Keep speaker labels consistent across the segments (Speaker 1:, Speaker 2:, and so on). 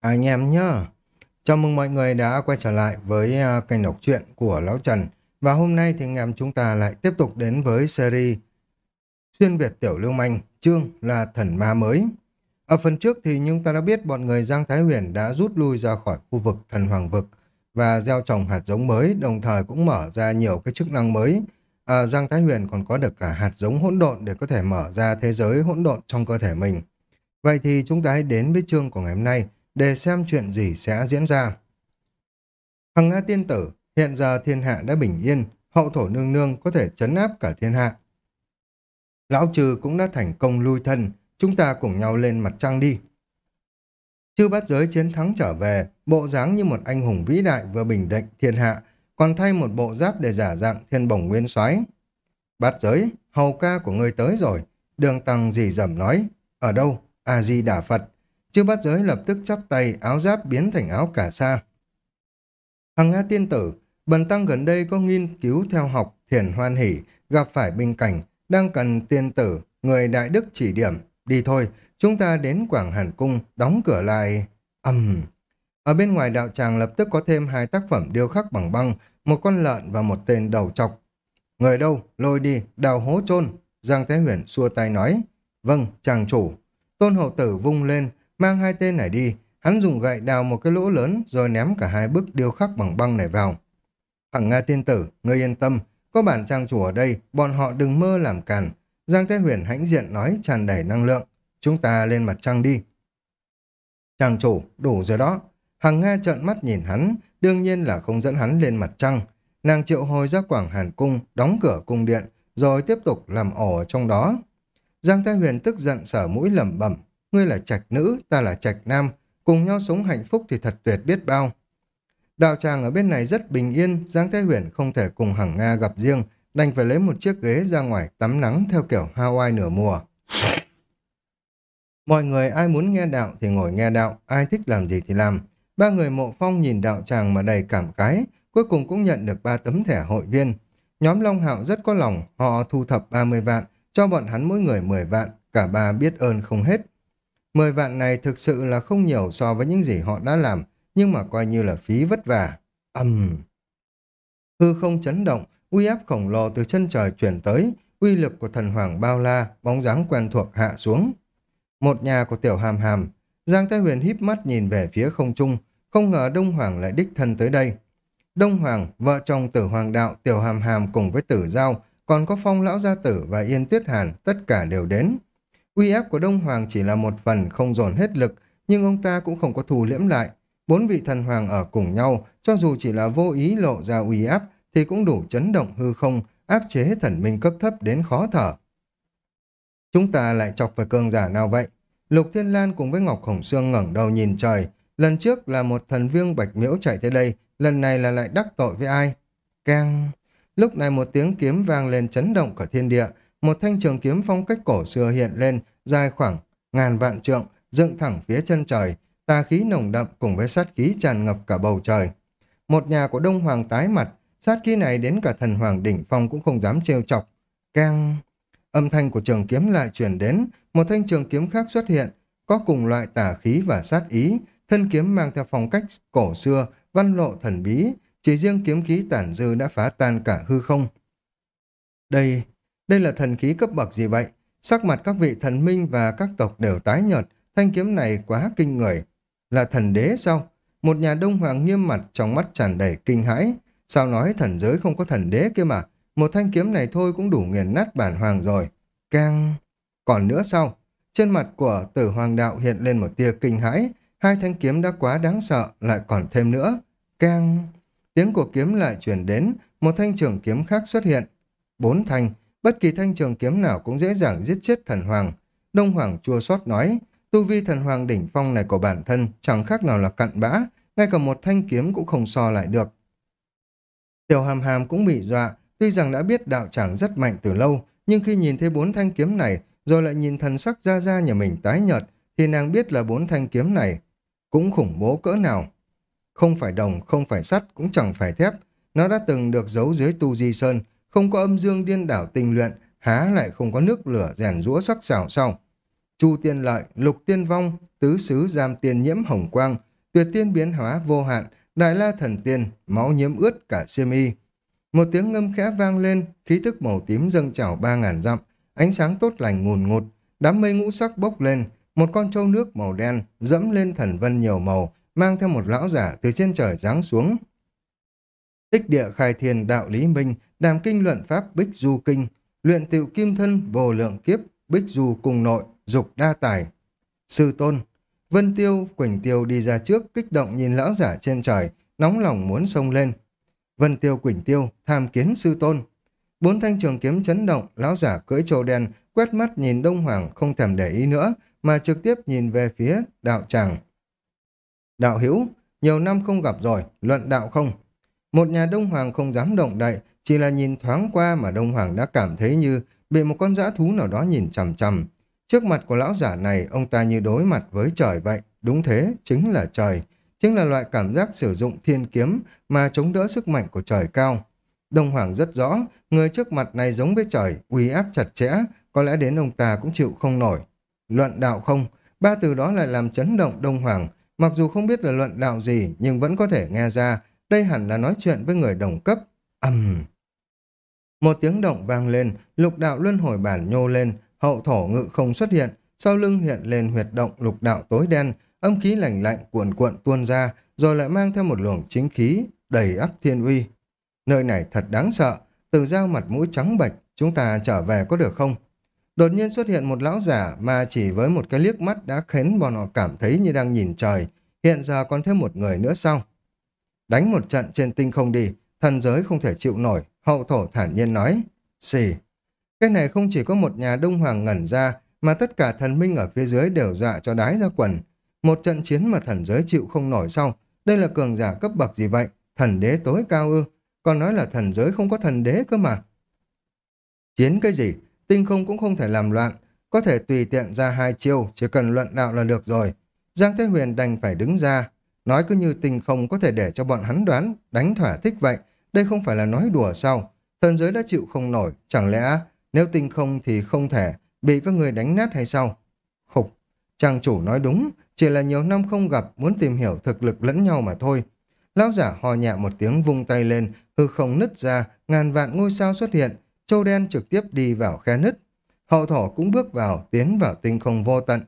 Speaker 1: Anh em nhá. Chào mừng mọi người đã quay trở lại với à, kênh đọc truyện của Lão Trần. Và hôm nay thì anh em chúng ta lại tiếp tục đến với series Xuyên Việt Tiểu Lưu Manh, chương là Thần Ma Mới. Ở phần trước thì chúng ta đã biết bọn người Giang Thái Huyền đã rút lui ra khỏi khu vực Thần Hoàng Vực và gieo trồng hạt giống mới, đồng thời cũng mở ra nhiều cái chức năng mới. À, Giang Thái Huyền còn có được cả hạt giống hỗn độn để có thể mở ra thế giới hỗn độn trong cơ thể mình. Vậy thì chúng ta hãy đến với chương của ngày hôm nay để xem chuyện gì sẽ diễn ra. Hằng Nga tiên tử, hiện giờ thiên hạ đã bình yên, hậu thổ nương nương có thể chấn áp cả thiên hạ. Lão trừ cũng đã thành công lui thân, chúng ta cùng nhau lên mặt trăng đi. Chư bát giới chiến thắng trở về, bộ dáng như một anh hùng vĩ đại vừa bình định thiên hạ, còn thay một bộ giáp để giả dạng thiên bổng nguyên soái. Bát giới, hầu ca của người tới rồi, đường tăng dì dầm nói, ở đâu, A-di-đà Phật, Chư bát giới lập tức chắp tay, áo giáp biến thành áo cả sa. Hằng Nga tiên tử, bần tăng gần đây có nghiên cứu theo học thiền hoan hỷ, gặp phải bình cảnh, đang cần tiên tử, người đại đức chỉ điểm. Đi thôi, chúng ta đến Quảng Hàn Cung, đóng cửa lại. ầm. Ở bên ngoài đạo tràng lập tức có thêm hai tác phẩm điêu khắc bằng băng, một con lợn và một tên đầu trọc. Người đâu, lôi đi, đào hố chôn Giang Thế Huyền xua tay nói. Vâng, chàng chủ. Tôn hậu tử vung lên, Mang hai tên này đi, hắn dùng gậy đào một cái lỗ lớn rồi ném cả hai bức điêu khắc bằng băng này vào. Hằng Nga tiên tử, ngươi yên tâm, có bản trang chủ ở đây, bọn họ đừng mơ làm càn. Giang Thế Huyền hãnh diện nói tràn đầy năng lượng. Chúng ta lên mặt trăng đi. Trang chủ, đủ rồi đó. Hằng Nga trợn mắt nhìn hắn, đương nhiên là không dẫn hắn lên mặt trăng. Nàng triệu hồi ra quảng hàn cung, đóng cửa cung điện, rồi tiếp tục làm ổ ở trong đó. Giang Thái Huyền tức giận sở mũi lẩm bẩm, ngươi là trạch nữ, ta là trạch nam, cùng nhau sống hạnh phúc thì thật tuyệt biết bao. Đạo tràng ở bên này rất bình yên, Giang Thái Huyền không thể cùng Hằng Nga gặp riêng, đành phải lấy một chiếc ghế ra ngoài tắm nắng theo kiểu Hawaii nửa mùa. Mọi người ai muốn nghe đạo thì ngồi nghe đạo, ai thích làm gì thì làm. Ba người mộ phong nhìn đạo tràng mà đầy cảm cái, cuối cùng cũng nhận được ba tấm thẻ hội viên. Nhóm Long Hạo rất có lòng, họ thu thập 30 vạn, cho bọn hắn mỗi người 10 vạn, cả ba biết ơn không hết. Mười vạn này thực sự là không nhiều so với những gì họ đã làm, nhưng mà coi như là phí vất vả. Âm! Hư không chấn động, uy áp khổng lồ từ chân trời chuyển tới, uy lực của thần hoàng bao la, bóng dáng quen thuộc hạ xuống. Một nhà của tiểu hàm hàm, Giang Thái Huyền híp mắt nhìn về phía không trung, không ngờ Đông Hoàng lại đích thân tới đây. Đông Hoàng, vợ chồng tử hoàng đạo, tiểu hàm hàm cùng với tử giao, còn có phong lão gia tử và yên tuyết hàn, tất cả đều đến. Uy áp của Đông Hoàng chỉ là một phần không dồn hết lực, nhưng ông ta cũng không có thù liễm lại. Bốn vị thần hoàng ở cùng nhau, cho dù chỉ là vô ý lộ ra uy áp, thì cũng đủ chấn động hư không, áp chế thần minh cấp thấp đến khó thở. Chúng ta lại chọc phải cường giả nào vậy? Lục Thiên Lan cùng với Ngọc Hồng Sương ngẩng đầu nhìn trời. Lần trước là một thần vương bạch miễu chạy tới đây, lần này là lại đắc tội với ai? Keng! Lúc này một tiếng kiếm vang lên chấn động cả thiên địa, một thanh trường kiếm phong cách cổ xưa hiện lên, dài khoảng ngàn vạn trượng, dựng thẳng phía chân trời, tà khí nồng đậm cùng với sát khí tràn ngập cả bầu trời. Một nhà của Đông Hoàng tái mặt, sát khí này đến cả thần Hoàng đỉnh phong cũng không dám trêu chọc. Keng! Âm thanh của trường kiếm lại truyền đến, một thanh trường kiếm khác xuất hiện, có cùng loại tà khí và sát ý, thân kiếm mang theo phong cách cổ xưa, văn lộ thần bí, chỉ riêng kiếm khí tản dư đã phá tan cả hư không. Đây đây là thần khí cấp bậc gì vậy? Sắc mặt các vị thần minh và các tộc đều tái nhợt, thanh kiếm này quá kinh người. Là thần đế sao? Một nhà đông hoàng nghiêm mặt trong mắt tràn đầy kinh hãi. Sao nói thần giới không có thần đế kia mà? Một thanh kiếm này thôi cũng đủ nghiền nát bản hoàng rồi. Càng... Còn nữa sao? Trên mặt của tử hoàng đạo hiện lên một tia kinh hãi. Hai thanh kiếm đã quá đáng sợ, lại còn thêm nữa. Càng... Tiếng của kiếm lại chuyển đến, một thanh trường kiếm khác xuất hiện. Bốn thanh, Bất kỳ thanh trường kiếm nào cũng dễ dàng giết chết thần hoàng. Đông Hoàng chua xót nói, tu vi thần hoàng đỉnh phong này của bản thân chẳng khác nào là cặn bã, ngay cả một thanh kiếm cũng không so lại được. Tiểu hàm hàm cũng bị dọa, tuy rằng đã biết đạo tràng rất mạnh từ lâu, nhưng khi nhìn thấy bốn thanh kiếm này, rồi lại nhìn thần sắc ra ra nhà mình tái nhợt, thì nàng biết là bốn thanh kiếm này cũng khủng bố cỡ nào. Không phải đồng, không phải sắt, cũng chẳng phải thép, nó đã từng được giấu dưới tu di sơn, không có âm dương điên đảo tình luyện, há lại không có nước lửa rèn rũa sắc xảo sau. Chu tiên lợi, lục tiên vong, tứ xứ giam tiên nhiễm hồng quang, tuyệt tiên biến hóa vô hạn, đại la thần tiên, máu nhiễm ướt cả xiêm y. Một tiếng ngâm khẽ vang lên, khí thức màu tím dâng trào ba ngàn dặm, ánh sáng tốt lành ngùn ngụt, đám mây ngũ sắc bốc lên, một con trâu nước màu đen dẫm lên thần vân nhiều màu, mang theo một lão giả từ trên trời giáng xuống. Tích địa khai thiên đạo lý minh, đàm kinh luận pháp bích du kinh, luyện tiệu kim thân vô lượng kiếp, bích du cùng nội, dục đa tài. Sư tôn, Vân Tiêu, Quỳnh Tiêu đi ra trước, kích động nhìn lão giả trên trời, nóng lòng muốn xông lên. Vân Tiêu Quỳnh Tiêu, tham kiến sư tôn. Bốn thanh trường kiếm chấn động, lão giả cưỡi trâu đen, quét mắt nhìn Đông Hoàng không thèm để ý nữa, mà trực tiếp nhìn về phía đạo tràng. Đạo hữu nhiều năm không gặp rồi, luận đạo không? Một nhà Đông Hoàng không dám động đậy, chỉ là nhìn thoáng qua mà Đông Hoàng đã cảm thấy như bị một con dã thú nào đó nhìn chằm chằm. Trước mặt của lão giả này, ông ta như đối mặt với trời vậy. Đúng thế, chính là trời. Chính là loại cảm giác sử dụng thiên kiếm mà chống đỡ sức mạnh của trời cao. Đông Hoàng rất rõ, người trước mặt này giống với trời, uy áp chặt chẽ, có lẽ đến ông ta cũng chịu không nổi. Luận đạo không, ba từ đó lại làm chấn động Đông Hoàng, mặc dù không biết là luận đạo gì nhưng vẫn có thể nghe ra đây hẳn là nói chuyện với người đồng cấp. ầm. Một tiếng động vang lên, lục đạo luân hồi bản nhô lên, hậu thổ ngự không xuất hiện, sau lưng hiện lên huyệt động lục đạo tối đen, âm khí lạnh lạnh cuồn cuộn tuôn ra, rồi lại mang theo một luồng chính khí đầy ắp thiên uy. Nơi này thật đáng sợ, từ dao mặt mũi trắng bệch, chúng ta trở về có được không? Đột nhiên xuất hiện một lão giả mà chỉ với một cái liếc mắt đã khiến bọn họ cảm thấy như đang nhìn trời, hiện giờ còn thêm một người nữa sau. Đánh một trận trên tinh không đi, thần giới không thể chịu nổi, hậu thổ thản nhiên nói. Xì. Cái này không chỉ có một nhà đông hoàng ngẩn ra, mà tất cả thần minh ở phía dưới đều dọa cho đái ra quần. Một trận chiến mà thần giới chịu không nổi sau, đây là cường giả cấp bậc gì vậy? Thần đế tối cao ư? Còn nói là thần giới không có thần đế cơ mà. Chiến cái gì? Tinh không cũng không thể làm loạn, có thể tùy tiện ra hai chiêu, chỉ cần luận đạo là được rồi. Giang Thế Huyền đành phải đứng ra, nói cứ như tình không có thể để cho bọn hắn đoán, đánh thỏa thích vậy. Đây không phải là nói đùa sao? Thần giới đã chịu không nổi, chẳng lẽ nếu tình không thì không thể bị các người đánh nát hay sao? Khục, trang chủ nói đúng, chỉ là nhiều năm không gặp, muốn tìm hiểu thực lực lẫn nhau mà thôi. Lão giả hò nhẹ một tiếng vung tay lên, hư không nứt ra, ngàn vạn ngôi sao xuất hiện, châu đen trực tiếp đi vào khe nứt. Hậu thổ cũng bước vào, tiến vào tinh không vô tận.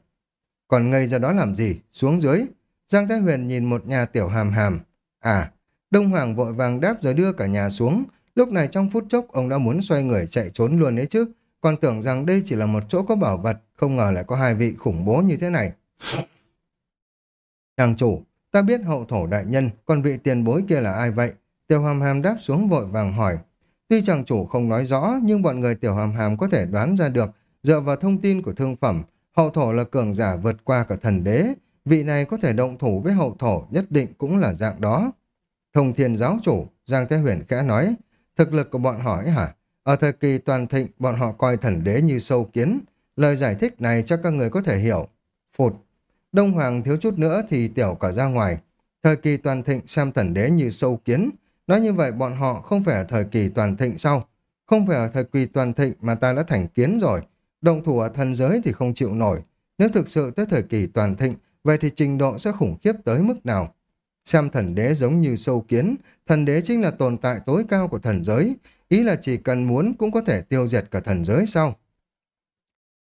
Speaker 1: Còn ngây ra đó làm gì? Xuống dưới. Giang Thái Huyền nhìn một nhà tiểu hàm hàm. À, Đông Hoàng vội vàng đáp rồi đưa cả nhà xuống. Lúc này trong phút chốc ông đã muốn xoay người chạy trốn luôn đấy chứ. Còn tưởng rằng đây chỉ là một chỗ có bảo vật, không ngờ lại có hai vị khủng bố như thế này. Chàng chủ, ta biết hậu thổ đại nhân, còn vị tiền bối kia là ai vậy? Tiểu hàm hàm đáp xuống vội vàng hỏi. Tuy chàng chủ không nói rõ, nhưng bọn người tiểu hàm hàm có thể đoán ra được, dựa vào thông tin của thương phẩm, hậu thổ là cường giả vượt qua cả thần đế, vị này có thể động thủ với hậu thổ nhất định cũng là dạng đó. Thông thiên giáo chủ, Giang Thế Huyền khẽ nói, thực lực của bọn họ ấy hả? Ở thời kỳ toàn thịnh, bọn họ coi thần đế như sâu kiến. Lời giải thích này cho các người có thể hiểu. Phụt. Đông Hoàng thiếu chút nữa thì tiểu cả ra ngoài. Thời kỳ toàn thịnh xem thần đế như sâu kiến. Nói như vậy bọn họ không phải ở thời kỳ toàn thịnh sau. Không phải ở thời kỳ toàn thịnh mà ta đã thành kiến rồi. Động thủ ở thần giới thì không chịu nổi. Nếu thực sự tới thời kỳ toàn thịnh, vậy thì trình độ sẽ khủng khiếp tới mức nào? Xem thần đế giống như sâu kiến, thần đế chính là tồn tại tối cao của thần giới, ý là chỉ cần muốn cũng có thể tiêu diệt cả thần giới sau.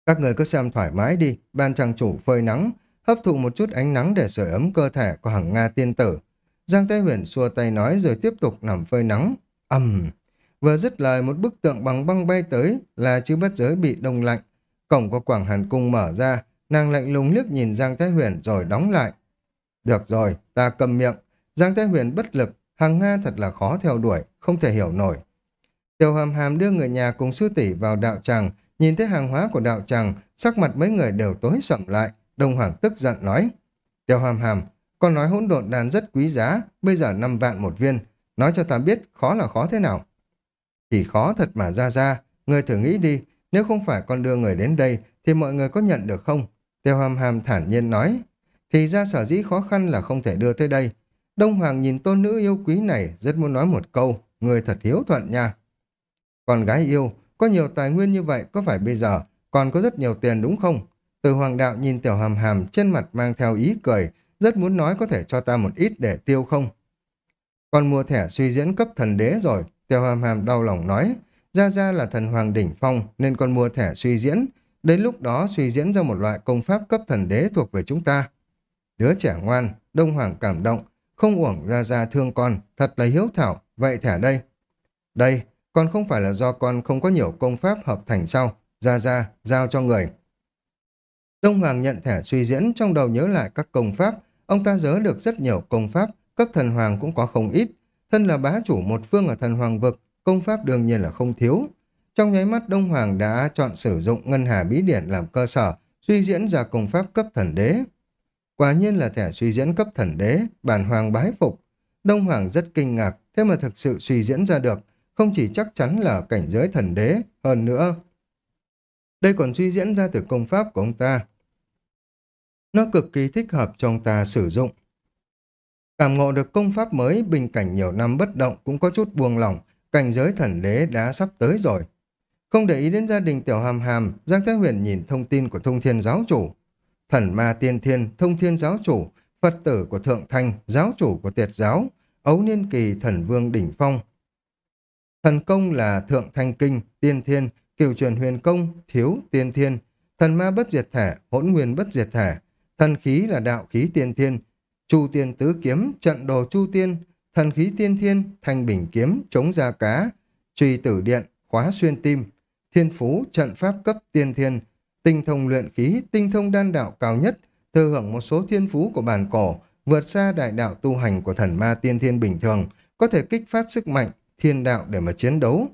Speaker 1: Các người cứ xem thoải mái đi, ban trang chủ phơi nắng, hấp thụ một chút ánh nắng để sưởi ấm cơ thể của hàng Nga tiên tử. Giang Tây Huyền xua tay nói rồi tiếp tục nằm phơi nắng. ầm Vừa dứt lời một bức tượng bằng băng bay tới là chữ bất giới bị đông lạnh. Cổng của Quảng Hàn Cung mở ra, nàng lạnh lùng liếc nhìn Giang thái Huyền rồi đóng lại. Được rồi, ta cầm miệng. Giang thái Huyền bất lực, hàng Nga thật là khó theo đuổi, không thể hiểu nổi. Tiểu hàm hàm đưa người nhà cùng sư tỷ vào đạo tràng, nhìn thấy hàng hóa của đạo tràng, sắc mặt mấy người đều tối sầm lại. Đông Hoàng tức giận nói. Tiểu hàm hàm, con nói hỗn độn đàn rất quý giá, bây giờ 5 vạn một viên. Nói cho ta biết khó là khó thế nào. chỉ khó thật mà ra ra, người thử nghĩ đi, nếu không phải con đưa người đến đây, thì mọi người có nhận được không? Tiêu hàm hàm thản nhiên nói. Thì ra sở dĩ khó khăn là không thể đưa tới đây. Đông Hoàng nhìn tôn nữ yêu quý này, rất muốn nói một câu, người thật hiếu thuận nha. Con gái yêu, có nhiều tài nguyên như vậy, có phải bây giờ còn có rất nhiều tiền đúng không? Từ hoàng đạo nhìn tiểu hàm hàm trên mặt mang theo ý cười, rất muốn nói có thể cho ta một ít để tiêu không. Con mua thẻ suy diễn cấp thần đế rồi, Tiểu Hàm Hàm đau lòng nói, ra ra là thần hoàng đỉnh phong nên con mua thẻ suy diễn, đến lúc đó suy diễn ra một loại công pháp cấp thần đế thuộc về chúng ta. Đứa trẻ ngoan, Đông Hoàng cảm động, không uổng ra ra thương con, thật là hiếu thảo, vậy thẻ đây. Đây, còn không phải là do con không có nhiều công pháp hợp thành sau, ra ra, giao cho người. Đông Hoàng nhận thẻ suy diễn trong đầu nhớ lại các công pháp, ông ta nhớ được rất nhiều công pháp, cấp thần hoàng cũng có không ít. Thân là bá chủ một phương ở thần hoàng vực, công pháp đương nhiên là không thiếu. Trong nháy mắt Đông Hoàng đã chọn sử dụng Ngân Hà Bí Điển làm cơ sở, suy diễn ra công pháp cấp thần đế. Quả nhiên là thẻ suy diễn cấp thần đế, bản hoàng bái phục. Đông Hoàng rất kinh ngạc, thế mà thực sự suy diễn ra được, không chỉ chắc chắn là cảnh giới thần đế, hơn nữa. Đây còn suy diễn ra từ công pháp của ông ta. Nó cực kỳ thích hợp cho ông ta sử dụng. Cảm ngộ được công pháp mới, bình cảnh nhiều năm bất động cũng có chút buông lỏng, cảnh giới thần đế đã sắp tới rồi. Không để ý đến gia đình tiểu hàm hàm, Giang Thái Huyền nhìn thông tin của thông thiên giáo chủ. Thần ma tiên thiên, thông thiên giáo chủ, Phật tử của Thượng Thanh, giáo chủ của Tiệt giáo, ấu niên kỳ thần vương đỉnh phong. Thần công là Thượng Thanh Kinh, tiên thiên, cửu truyền huyền công, thiếu, tiên thiên, thần ma bất diệt thể, hỗn nguyên bất diệt thể, thần khí là đạo khí tiên thiên, chu tiên tứ kiếm, trận đồ chu tiên, thần khí tiên thiên, thanh bình kiếm, chống gia cá, truy tử điện, khóa xuyên tim, thiên phú, trận pháp cấp tiên thiên, tinh thông luyện khí, tinh thông đan đạo cao nhất, thừa hưởng một số thiên phú của bản cổ, vượt xa đại đạo tu hành của thần ma tiên thiên bình thường, có thể kích phát sức mạnh, thiên đạo để mà chiến đấu.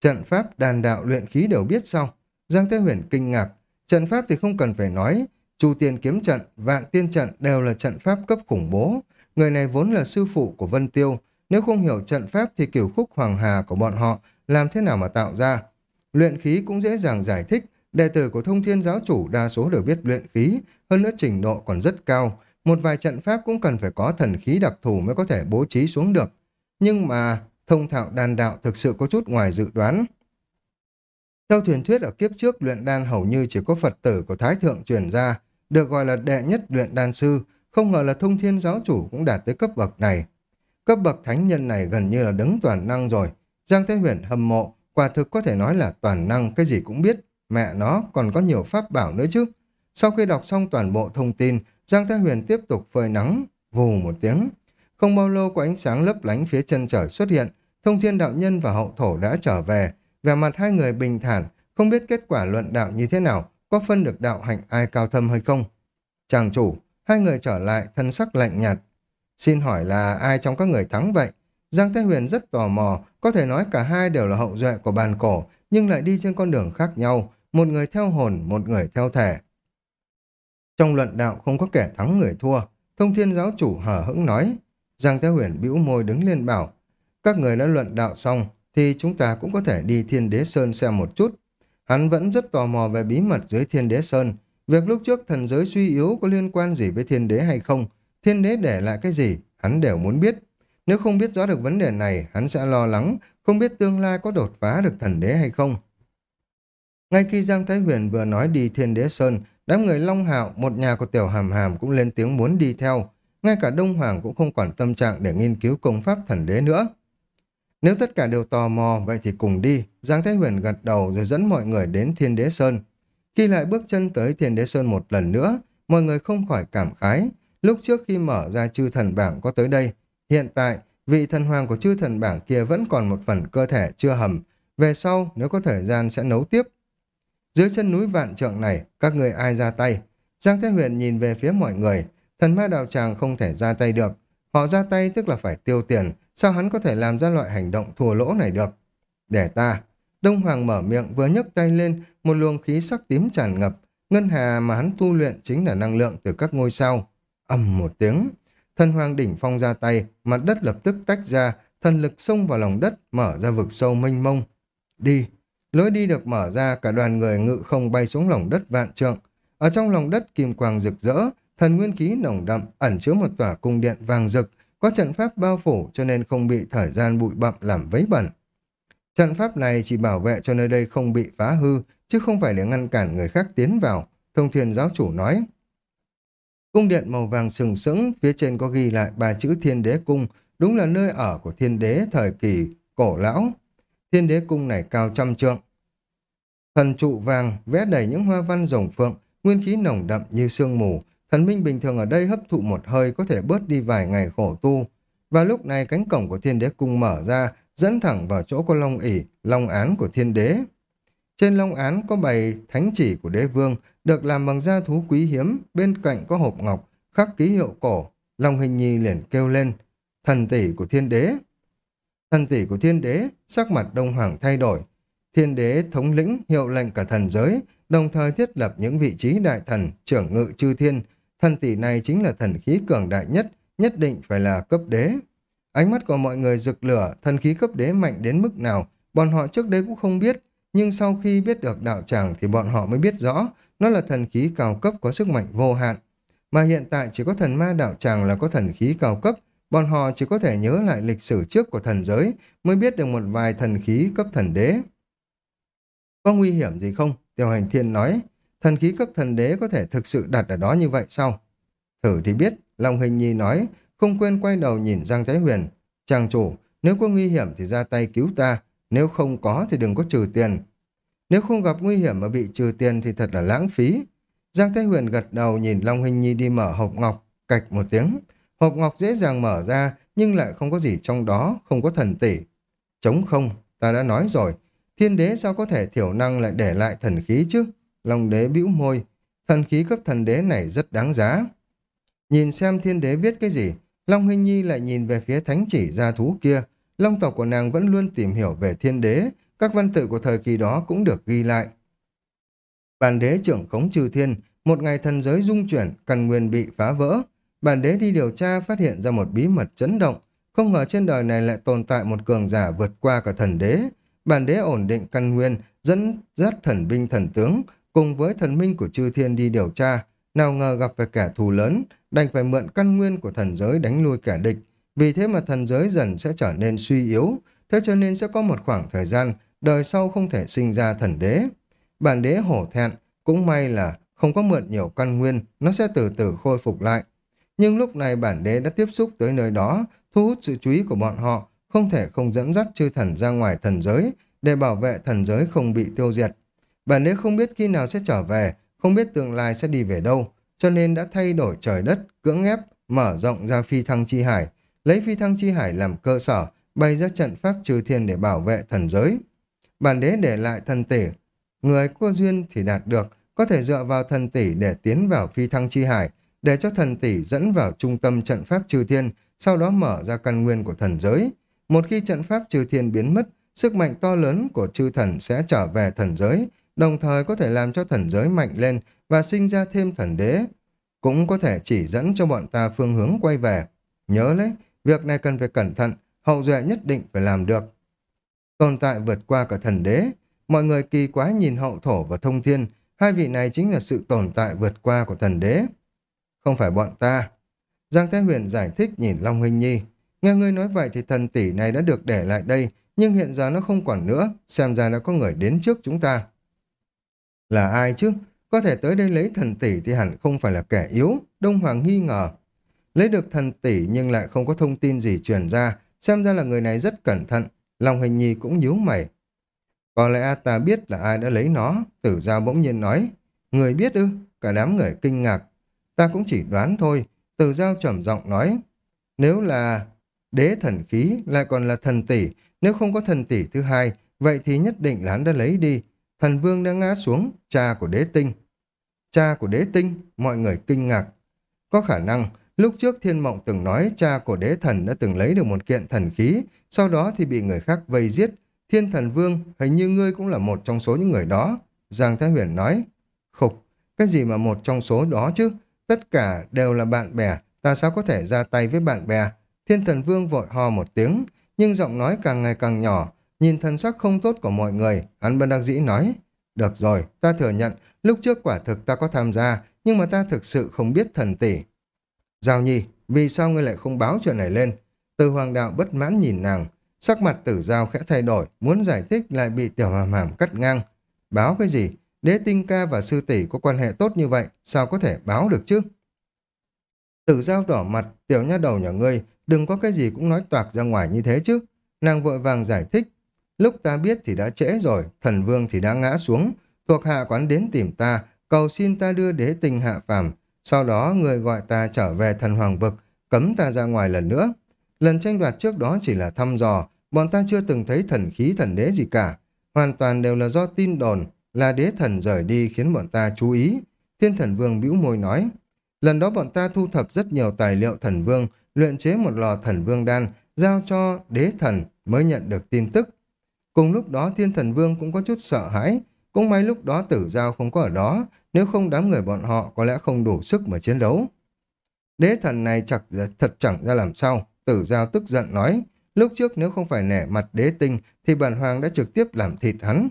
Speaker 1: Trận pháp, đàn đạo, luyện khí đều biết sau. Giang Thế Huyền kinh ngạc. Trận pháp thì không cần phải nói. Chu tiên kiếm trận, vạn tiên trận đều là trận pháp cấp khủng bố. Người này vốn là sư phụ của Vân Tiêu. Nếu không hiểu trận pháp thì kiểu khúc hoàng hà của bọn họ làm thế nào mà tạo ra. Luyện khí cũng dễ dàng giải thích. Đệ tử của thông thiên giáo chủ đa số đều biết luyện khí, hơn nữa trình độ còn rất cao. Một vài trận pháp cũng cần phải có thần khí đặc thù mới có thể bố trí xuống được. Nhưng mà thông thạo đan đạo thực sự có chút ngoài dự đoán. Theo thuyền thuyết ở kiếp trước luyện đan hầu như chỉ có Phật tử của Thái Thượng truyền ra, được gọi là đệ nhất luyện đan sư, không ngờ là thông thiên giáo chủ cũng đạt tới cấp bậc này. Cấp bậc thánh nhân này gần như là đứng toàn năng rồi. Giang Thế Huyền hâm mộ, quả thực có thể nói là toàn năng, cái gì cũng biết. Mẹ nó còn có nhiều pháp bảo nữa chứ. Sau khi đọc xong toàn bộ thông tin, Giang Thái Huyền tiếp tục phơi nắng, vù một tiếng. Không bao lâu có ánh sáng lấp lánh phía chân trời xuất hiện, thông thiên đạo nhân và hậu thổ đã trở về, về mặt hai người bình thản, không biết kết quả luận đạo như thế nào, có phân được đạo hạnh ai cao thâm hay không. Chàng chủ, hai người trở lại, thân sắc lạnh nhạt. Xin hỏi là ai trong các người thắng vậy? Giang Thái Huyền rất tò mò, có thể nói cả hai đều là hậu duệ của bàn cổ, nhưng lại đi trên con đường khác nhau, một người theo hồn, một người theo thể. Trong luận đạo không có kẻ thắng người thua, thông thiên giáo chủ hở hững nói, Giang Thế Huyền bĩu môi đứng lên bảo, các người đã luận đạo xong, thì chúng ta cũng có thể đi Thiên Đế Sơn xem một chút. Hắn vẫn rất tò mò về bí mật dưới Thiên Đế Sơn. Việc lúc trước thần giới suy yếu có liên quan gì với Thiên Đế hay không, Thiên Đế để lại cái gì, hắn đều muốn biết. Nếu không biết rõ được vấn đề này, hắn sẽ lo lắng, không biết tương lai có đột phá được thần đế hay không. Ngay khi Giang Thái Huyền vừa nói đi Thiên Đế Sơn, đám người Long Hạo, một nhà của Tiểu Hàm Hàm cũng lên tiếng muốn đi theo, ngay cả Đông Hoàng cũng không quản tâm trạng để nghiên cứu công pháp thần đế nữa. Nếu tất cả đều tò mò, vậy thì cùng đi. Giang Thái Huyền gật đầu rồi dẫn mọi người đến Thiên Đế Sơn. Khi lại bước chân tới Thiên Đế Sơn một lần nữa, mọi người không khỏi cảm khái. Lúc trước khi mở ra chư thần bảng có tới đây, hiện tại vị thần hoàng của chư thần bảng kia vẫn còn một phần cơ thể chưa hầm. Về sau, nếu có thời gian sẽ nấu tiếp. Dưới chân núi vạn trượng này, các người ai ra tay? Giang thế Huyền nhìn về phía mọi người, Thần ma đạo tràng không thể ra tay được. Họ ra tay tức là phải tiêu tiền, sao hắn có thể làm ra loại hành động thua lỗ này được? Để ta. Đông Hoàng mở miệng vừa nhấc tay lên, một luồng khí sắc tím tràn ngập. Ngân hà mà hắn tu luyện chính là năng lượng từ các ngôi sao. ầm một tiếng. Thần Hoàng đỉnh phong ra tay, mặt đất lập tức tách ra, thần lực xông vào lòng đất, mở ra vực sâu mênh mông. Đi. Lối đi được mở ra, cả đoàn người ngự không bay xuống lòng đất vạn trượng. Ở trong lòng đất kim quang rực rỡ, thần nguyên khí nồng đậm ẩn chứa một tòa cung điện vàng rực, có trận pháp bao phủ cho nên không bị thời gian bụi bặm làm vấy bẩn. Trận pháp này chỉ bảo vệ cho nơi đây không bị phá hư, chứ không phải để ngăn cản người khác tiến vào, thông thiên giáo chủ nói. Cung điện màu vàng sừng sững, phía trên có ghi lại ba chữ thiên đế cung, đúng là nơi ở của thiên đế thời kỳ cổ lão. Thiên đế cung này cao trăm trượng. Thần trụ vàng vẽ đầy những hoa văn rồng phượng, nguyên khí nồng đậm như sương mù. Thần minh bình thường ở đây hấp thụ một hơi có thể bớt đi vài ngày khổ tu. Và lúc này cánh cổng của thiên đế cung mở ra, dẫn thẳng vào chỗ có long ỉ, long án của thiên đế. Trên long án có bày thánh chỉ của đế vương, được làm bằng da thú quý hiếm, bên cạnh có hộp ngọc, khắc ký hiệu cổ. Long hình nhi liền kêu lên, thần tỷ của thiên đế. Thần tỷ của thiên đế, sắc mặt đông hoàng thay đổi. Thiên đế thống lĩnh hiệu lệnh cả thần giới, đồng thời thiết lập những vị trí đại thần, trưởng ngự chư thiên. Thần tỷ này chính là thần khí cường đại nhất, nhất định phải là cấp đế. Ánh mắt của mọi người rực lửa, thần khí cấp đế mạnh đến mức nào, bọn họ trước đây cũng không biết, nhưng sau khi biết được đạo tràng thì bọn họ mới biết rõ nó là thần khí cao cấp có sức mạnh vô hạn. Mà hiện tại chỉ có thần ma đạo tràng là có thần khí cao cấp, bọn họ chỉ có thể nhớ lại lịch sử trước của thần giới mới biết được một vài thần khí cấp thần đế. Có nguy hiểm gì không? Tiêu hành thiên nói, thần khí cấp thần đế có thể thực sự đặt ở đó như vậy sao? Thử thì biết, Long Hình Nhi nói, không quên quay đầu nhìn Giang Thái Huyền. Chàng chủ, nếu có nguy hiểm thì ra tay cứu ta, nếu không có thì đừng có trừ tiền. Nếu không gặp nguy hiểm mà bị trừ tiền thì thật là lãng phí. Giang Thái Huyền gật đầu nhìn Long Hình Nhi đi mở hộp ngọc, cạch một tiếng. Hộp ngọc dễ dàng mở ra, nhưng lại không có gì trong đó, không có thần tỷ. Chống không, ta đã nói rồi. Thiên đế sao có thể thiểu năng lại để lại thần khí chứ? Long đế bĩu môi. Thần khí cấp thần đế này rất đáng giá. Nhìn xem thiên đế viết cái gì, Long Hình Nhi lại nhìn về phía thánh chỉ gia thú kia. Long tộc của nàng vẫn luôn tìm hiểu về thiên đế, các văn tự của thời kỳ đó cũng được ghi lại. Bản đế trưởng khống trừ thiên, một ngày thần giới dung chuyển, căn nguyên bị phá vỡ. Bản đế đi điều tra phát hiện ra một bí mật chấn động, không ngờ trên đời này lại tồn tại một cường giả vượt qua cả thần đế. Bản đế ổn định căn nguyên, dẫn dắt thần binh thần tướng, cùng với thần minh của chư thiên đi điều tra, nào ngờ gặp phải kẻ thù lớn, đành phải mượn căn nguyên của thần giới đánh lui kẻ địch. Vì thế mà thần giới dần sẽ trở nên suy yếu, thế cho nên sẽ có một khoảng thời gian đời sau không thể sinh ra thần đế. Bản đế hổ thẹn, cũng may là không có mượn nhiều căn nguyên, nó sẽ từ từ khôi phục lại. Nhưng lúc này bản đế đã tiếp xúc tới nơi đó, thu hút sự chú ý của bọn họ, không thể không dẫn dắt chư thần ra ngoài thần giới, để bảo vệ thần giới không bị tiêu diệt. Bản đế không biết khi nào sẽ trở về, không biết tương lai sẽ đi về đâu, cho nên đã thay đổi trời đất, cưỡng ép, mở rộng ra phi thăng chi hải, lấy phi thăng chi hải làm cơ sở, bày ra trận pháp trừ thiên để bảo vệ thần giới. Bản đế để lại thần tỷ, người có duyên thì đạt được, có thể dựa vào thần tỷ để tiến vào phi thăng chi hải, để cho thần tỷ dẫn vào trung tâm trận pháp trừ thiên, sau đó mở ra căn nguyên của thần giới. Một khi trận pháp trừ thiên biến mất, sức mạnh to lớn của chư thần sẽ trở về thần giới, đồng thời có thể làm cho thần giới mạnh lên và sinh ra thêm thần đế. Cũng có thể chỉ dẫn cho bọn ta phương hướng quay về. Nhớ lấy, việc này cần phải cẩn thận, hậu duệ nhất định phải làm được. Tồn tại vượt qua cả thần đế, mọi người kỳ quá nhìn hậu thổ và thông thiên, hai vị này chính là sự tồn tại vượt qua của thần đế. Không phải bọn ta. Giang Thái Huyền giải thích nhìn Long Huynh Nhi. Nghe ngươi nói vậy thì thần tỷ này đã được để lại đây, nhưng hiện giờ nó không còn nữa, xem ra đã có người đến trước chúng ta. Là ai chứ? Có thể tới đây lấy thần tỷ thì hẳn không phải là kẻ yếu, Đông Hoàng nghi ngờ. Lấy được thần tỷ nhưng lại không có thông tin gì truyền ra, xem ra là người này rất cẩn thận, lòng Hình Nhi cũng nhíu mày. Có lẽ ta biết là ai đã lấy nó, tử giao bỗng nhiên nói. Người biết ư? Cả đám người kinh ngạc. Ta cũng chỉ đoán thôi, tử giao trầm giọng nói. Nếu là đế thần khí, lại còn là thần tỷ, nếu không có thần tỷ thứ hai, vậy thì nhất định là hắn đã lấy đi. Thần vương đã ngã xuống, cha của đế tinh. Cha của đế tinh, mọi người kinh ngạc. Có khả năng, lúc trước thiên mộng từng nói cha của đế thần đã từng lấy được một kiện thần khí, sau đó thì bị người khác vây giết. Thiên thần vương, hình như ngươi cũng là một trong số những người đó. Giang Thái Huyền nói, khục, cái gì mà một trong số đó chứ? Tất cả đều là bạn bè, ta sao có thể ra tay với bạn bè? Thiên thần vương vội ho một tiếng, nhưng giọng nói càng ngày càng nhỏ, nhìn thần sắc không tốt của mọi người, hắn bên đắc dĩ nói, được rồi, ta thừa nhận, lúc trước quả thực ta có tham gia, nhưng mà ta thực sự không biết thần tỷ. Giao nhi, vì sao ngươi lại không báo chuyện này lên? Từ hoàng đạo bất mãn nhìn nàng, sắc mặt tử giao khẽ thay đổi, muốn giải thích lại bị tiểu hàm hàm cắt ngang. Báo cái gì? Đế tinh ca và sư tỷ có quan hệ tốt như vậy, sao có thể báo được chứ? Tử giao đỏ mặt, tiểu nha đầu nhà ngươi, đừng có cái gì cũng nói toạc ra ngoài như thế chứ. Nàng vội vàng giải thích. Lúc ta biết thì đã trễ rồi, thần vương thì đã ngã xuống. Thuộc hạ quán đến tìm ta, cầu xin ta đưa đế tinh hạ phàm. Sau đó người gọi ta trở về thần hoàng vực, cấm ta ra ngoài lần nữa. Lần tranh đoạt trước đó chỉ là thăm dò, bọn ta chưa từng thấy thần khí thần đế gì cả. Hoàn toàn đều là do tin đồn, là đế thần rời đi khiến bọn ta chú ý. Thiên thần vương bĩu môi nói. Lần đó bọn ta thu thập rất nhiều tài liệu thần vương, luyện chế một lò thần vương đan, giao cho đế thần mới nhận được tin tức. Cùng lúc đó thiên thần vương cũng có chút sợ hãi, cũng may lúc đó tử giao không có ở đó, nếu không đám người bọn họ có lẽ không đủ sức mà chiến đấu. Đế thần này chặt thật chẳng ra làm sao, tử giao tức giận nói, lúc trước nếu không phải nể mặt đế tinh thì bản hoàng đã trực tiếp làm thịt hắn.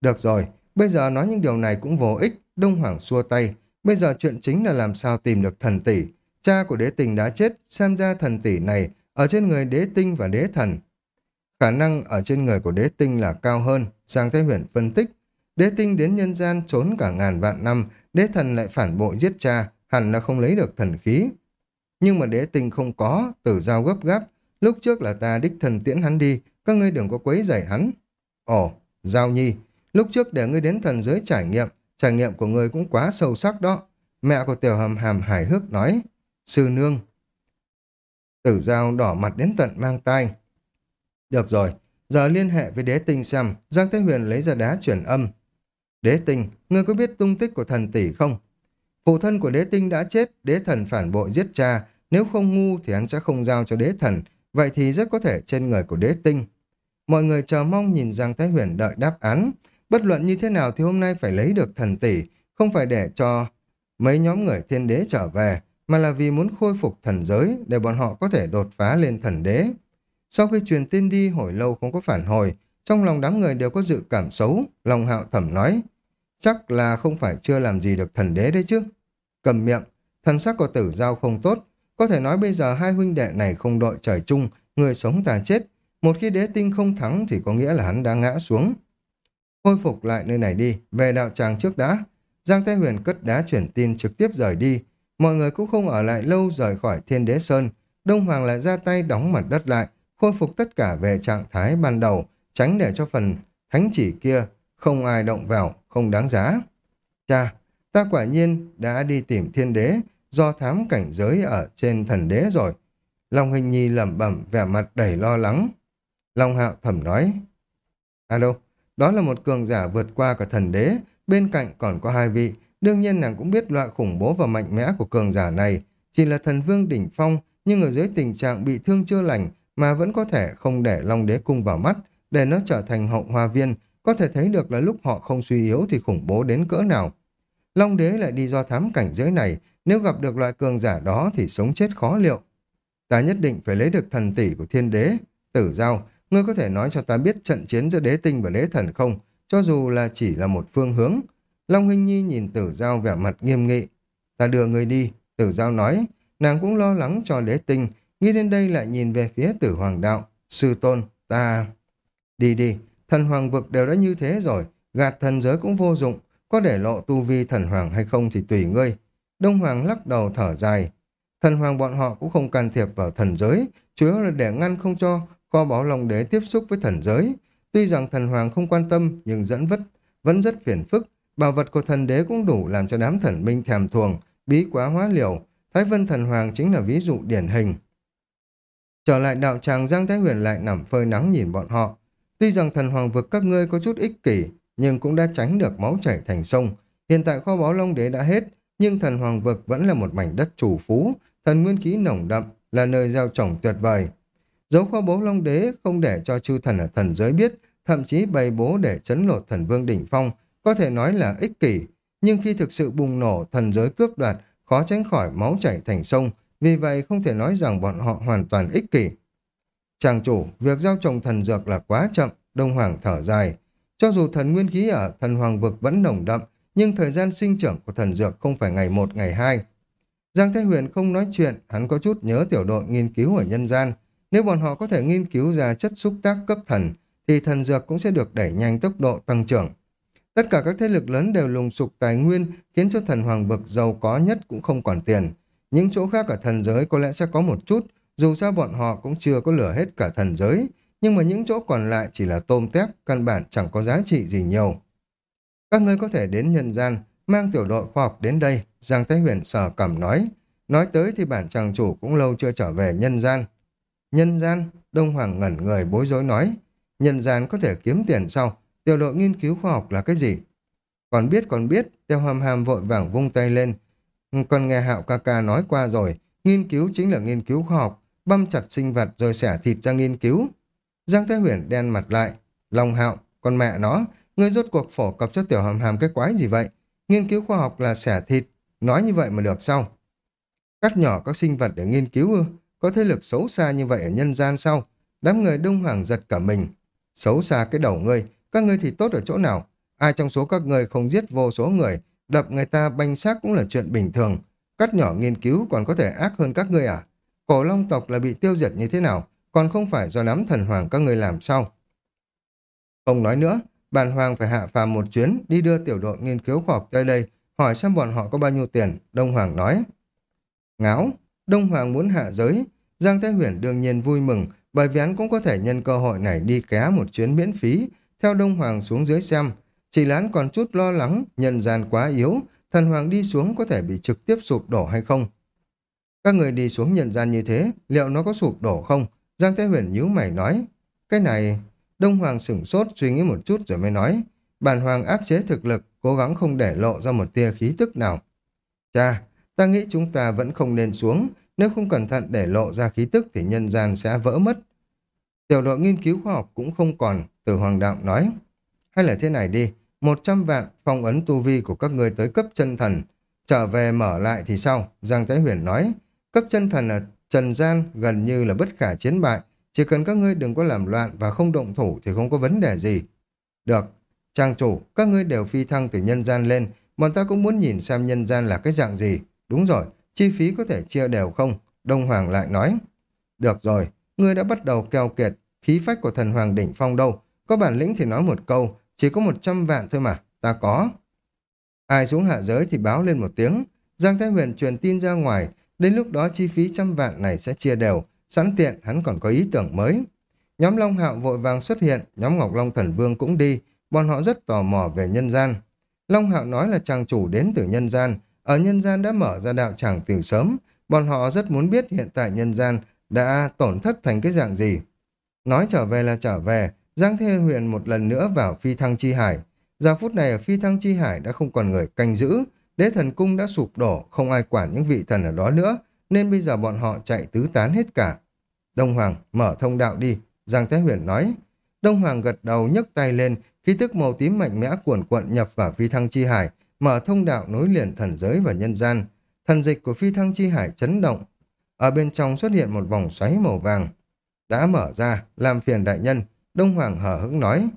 Speaker 1: Được rồi, bây giờ nói những điều này cũng vô ích, Đông Hoàng xua tay, bây giờ chuyện chính là làm sao tìm được thần tỷ. Cha của đế tinh đã chết, xem ra thần tỷ này ở trên người đế tinh và đế thần. Khả năng ở trên người của đế tinh là cao hơn, Giang Thế Huyền phân tích. Đế tinh đến nhân gian trốn cả ngàn vạn năm, đế thần lại phản bội giết cha, hẳn là không lấy được thần khí. Nhưng mà đế tinh không có, tử giao gấp gáp. Lúc trước là ta đích thần tiễn hắn đi, các ngươi đừng có quấy rầy hắn. Ồ, giao nhi, lúc trước để ngươi đến thần giới trải nghiệm, trải nghiệm của ngươi cũng quá sâu sắc đó. Mẹ của tiểu hầm hàm hài hước nói, sư nương. Tử giao đỏ mặt đến tận mang tai. Được rồi, giờ liên hệ với đế tinh xem, Giang Thế Huyền lấy ra đá chuyển âm. Đế tinh, ngươi có biết tung tích của thần tỷ không? Phụ thân của đế tinh đã chết, đế thần phản bội giết cha, nếu không ngu thì hắn sẽ không giao cho đế thần, vậy thì rất có thể trên người của đế tinh. Mọi người chờ mong nhìn Giang Thái Huyền đợi đáp án. Bất luận như thế nào thì hôm nay phải lấy được thần tỷ, không phải để cho mấy nhóm người thiên đế trở về, mà là vì muốn khôi phục thần giới để bọn họ có thể đột phá lên thần đế. Sau khi truyền tin đi hồi lâu không có phản hồi, trong lòng đám người đều có dự cảm xấu, lòng hạo thẩm nói, chắc là không phải chưa làm gì được thần đế đấy chứ. Cầm miệng, thần sắc của tử giao không tốt, có thể nói bây giờ hai huynh đệ này không đội trời chung, người sống ta chết. Một khi đế tinh không thắng thì có nghĩa là hắn đã ngã xuống. Khôi phục lại nơi này đi, về đạo tràng trước đã. Giang Thái Huyền cất đá chuyển tin trực tiếp rời đi. Mọi người cũng không ở lại lâu rời khỏi thiên đế sơn. Đông Hoàng lại ra tay đóng mặt đất lại, khôi phục tất cả về trạng thái ban đầu, tránh để cho phần thánh chỉ kia không ai động vào, không đáng giá. Cha, ta quả nhiên đã đi tìm thiên đế, do thám cảnh giới ở trên thần đế rồi. Long Hình Nhi lẩm bẩm vẻ mặt đầy lo lắng. Long Hạo thầm nói, À đâu, đó là một cường giả vượt qua cả thần đế, bên cạnh còn có hai vị. Đương nhiên nàng cũng biết loại khủng bố và mạnh mẽ của cường giả này, chỉ là thần vương đỉnh phong, nhưng ở dưới tình trạng bị thương chưa lành mà vẫn có thể không để Long Đế cung vào mắt, để nó trở thành hậu hoa viên, có thể thấy được là lúc họ không suy yếu thì khủng bố đến cỡ nào. Long Đế lại đi do thám cảnh giới này, nếu gặp được loại cường giả đó thì sống chết khó liệu. Ta nhất định phải lấy được thần tỷ của thiên đế. Tử giao, ngươi có thể nói cho ta biết trận chiến giữa đế tinh và đế thần không, cho dù là chỉ là một phương hướng. Long Hinh Nhi nhìn tử giao vẻ mặt nghiêm nghị. Ta đưa ngươi đi, tử giao nói, nàng cũng lo lắng cho đế tinh, nghĩ đến đây lại nhìn về phía tử hoàng đạo. Sư tôn, ta... Đi đi, thần hoàng vực đều đã như thế rồi, gạt thần giới cũng vô dụng, có để lộ tu vi thần hoàng hay không thì tùy ngươi. Đông Hoàng lắc đầu thở dài. Thần Hoàng bọn họ cũng không can thiệp vào thần giới, chủ yếu là để ngăn không cho kho báo lòng Đế tiếp xúc với thần giới. Tuy rằng thần Hoàng không quan tâm, nhưng dẫn vất vẫn rất phiền phức. Bảo vật của thần đế cũng đủ làm cho đám thần minh thèm thuồng, bí quá hóa liều. Thái Vân Thần Hoàng chính là ví dụ điển hình. Trở lại đạo tràng Giang Thái Huyền lại nằm phơi nắng nhìn bọn họ. Tuy rằng thần hoàng vực các ngươi có chút ích kỷ, nhưng cũng đã tránh được máu chảy thành sông. Hiện tại kho báu Long Đế đã hết, nhưng thần hoàng vực vẫn là một mảnh đất chủ phú, thần nguyên khí nồng đậm, là nơi gieo trồng tuyệt vời. Dấu kho báu Long Đế không để cho chư thần ở thần giới biết, thậm chí bày bố để chấn lột thần vương đỉnh phong, có thể nói là ích kỷ. Nhưng khi thực sự bùng nổ thần giới cướp đoạt, khó tránh khỏi máu chảy thành sông, vì vậy không thể nói rằng bọn họ hoàn toàn ích kỷ. Chàng chủ, việc gieo trồng thần dược là quá chậm, Đông Hoàng thở dài. Cho dù thần nguyên khí ở thần hoàng vực vẫn nồng đậm, nhưng thời gian sinh trưởng của thần dược không phải ngày một ngày hai. Giang Thái Huyền không nói chuyện, hắn có chút nhớ tiểu đội nghiên cứu ở nhân gian. Nếu bọn họ có thể nghiên cứu ra chất xúc tác cấp thần, thì thần dược cũng sẽ được đẩy nhanh tốc độ tăng trưởng. Tất cả các thế lực lớn đều lùng sục tài nguyên, khiến cho thần hoàng vực giàu có nhất cũng không còn tiền. Những chỗ khác ở thần giới có lẽ sẽ có một chút, dù sao bọn họ cũng chưa có lửa hết cả thần giới, nhưng mà những chỗ còn lại chỉ là tôm tép, căn bản chẳng có giá trị gì nhiều. Các ngươi có thể đến nhân gian, mang tiểu đội khoa học đến đây, Giang Thái Huyền sở cảm nói. Nói tới thì bản chàng chủ cũng lâu chưa trở về nhân gian. Nhân gian, Đông Hoàng ngẩn người bối rối nói. Nhân gian có thể kiếm tiền sau, tiểu đội nghiên cứu khoa học là cái gì? Còn biết còn biết, tiêu hàm hàm vội vàng vung tay lên. Còn nghe hạo ca ca nói qua rồi, nghiên cứu chính là nghiên cứu khoa học, băm chặt sinh vật rồi xẻ thịt ra nghiên cứu. Giang Thái Huyền đen mặt lại. Long hạo, con mẹ nó, ngươi rốt cuộc phổ cập cho tiểu hàm hàm cái quái gì vậy? Nghiên cứu khoa học là xẻ thịt, nói như vậy mà được sao? Cắt nhỏ các sinh vật để nghiên cứu ư? Có thế lực xấu xa như vậy ở nhân gian sao? Đám người đông hoàng giật cả mình. Xấu xa cái đầu ngươi, các ngươi thì tốt ở chỗ nào? Ai trong số các ngươi không giết vô số người, đập người ta banh xác cũng là chuyện bình thường. Cắt nhỏ nghiên cứu còn có thể ác hơn các ngươi à? Cổ long tộc là bị tiêu diệt như thế nào? Còn không phải do nắm thần hoàng các người làm sao? Không nói nữa, bản hoàng phải hạ phàm một chuyến đi đưa tiểu đội nghiên cứu khoa học tới đây, hỏi xem bọn họ có bao nhiêu tiền. Đông Hoàng nói. Ngáo, Đông Hoàng muốn hạ giới. Giang Thái Huyền đương nhiên vui mừng, bởi vì hắn cũng có thể nhân cơ hội này đi ké một chuyến miễn phí, theo Đông Hoàng xuống dưới xem. Chỉ là hắn còn chút lo lắng, nhân gian quá yếu, thần hoàng đi xuống có thể bị trực tiếp sụp đổ hay không. Các người đi xuống nhân gian như thế, liệu nó có sụp đổ không? Giang Thái Huyền nhíu mày nói. Cái này, Đông Hoàng sửng sốt suy nghĩ một chút rồi mới nói. Bản Hoàng áp chế thực lực, cố gắng không để lộ ra một tia khí tức nào. Cha, ta nghĩ chúng ta vẫn không nên xuống, nếu không cẩn thận để lộ ra khí tức thì nhân gian sẽ vỡ mất. Tiểu đội nghiên cứu khoa học cũng không còn, từ Hoàng Đạo nói. Hay là thế này đi, một trăm vạn phong ấn tu vi của các người tới cấp chân thần, trở về mở lại thì sao? Giang Thái Huyền nói, cấp chân thần ở Trần gian gần như là bất khả chiến bại, chỉ cần các ngươi đừng có làm loạn và không động thủ thì không có vấn đề gì. Được, trang chủ, các ngươi đều phi thăng từ nhân gian lên, bọn ta cũng muốn nhìn xem nhân gian là cái dạng gì. Đúng rồi, chi phí có thể chia đều không? Đông Hoàng lại nói. Được rồi, ngươi đã bắt đầu keo kiệt, khí phách của thần Hoàng đỉnh phong đâu. Có bản lĩnh thì nói một câu, chỉ có một trăm vạn thôi mà, ta có. Ai xuống hạ giới thì báo lên một tiếng. Giang Thái Huyền truyền tin ra ngoài, đến lúc đó chi phí trăm vạn này sẽ chia đều, sẵn tiện hắn còn có ý tưởng mới. Nhóm Long Hạo vội vàng xuất hiện, nhóm Ngọc Long Thần Vương cũng đi, bọn họ rất tò mò về nhân gian. Long Hạo nói là chàng chủ đến từ nhân gian, ở nhân gian đã mở ra đạo tràng từ sớm, bọn họ rất muốn biết hiện tại nhân gian đã tổn thất thành cái dạng gì. Nói trở về là trở về, Giang Thế Huyền một lần nữa vào phi thăng chi hải. Giờ phút này ở phi thăng chi hải đã không còn người canh giữ, đế thần cung đã sụp đổ, không ai quản những vị thần ở đó nữa, nên bây giờ bọn họ chạy tứ tán hết cả. Đông Hoàng, mở thông đạo đi, Giang Thế Huyền nói. Đông Hoàng gật đầu nhấc tay lên, khí tức màu tím mạnh mẽ cuồn cuộn nhập vào phi thăng chi hải, mở thông đạo nối liền thần giới và nhân gian. Thần dịch của phi thăng chi hải chấn động. Ở bên trong xuất hiện một vòng xoáy màu vàng. Đã mở ra, làm phiền đại nhân, Đông Hoàng hở hững nói.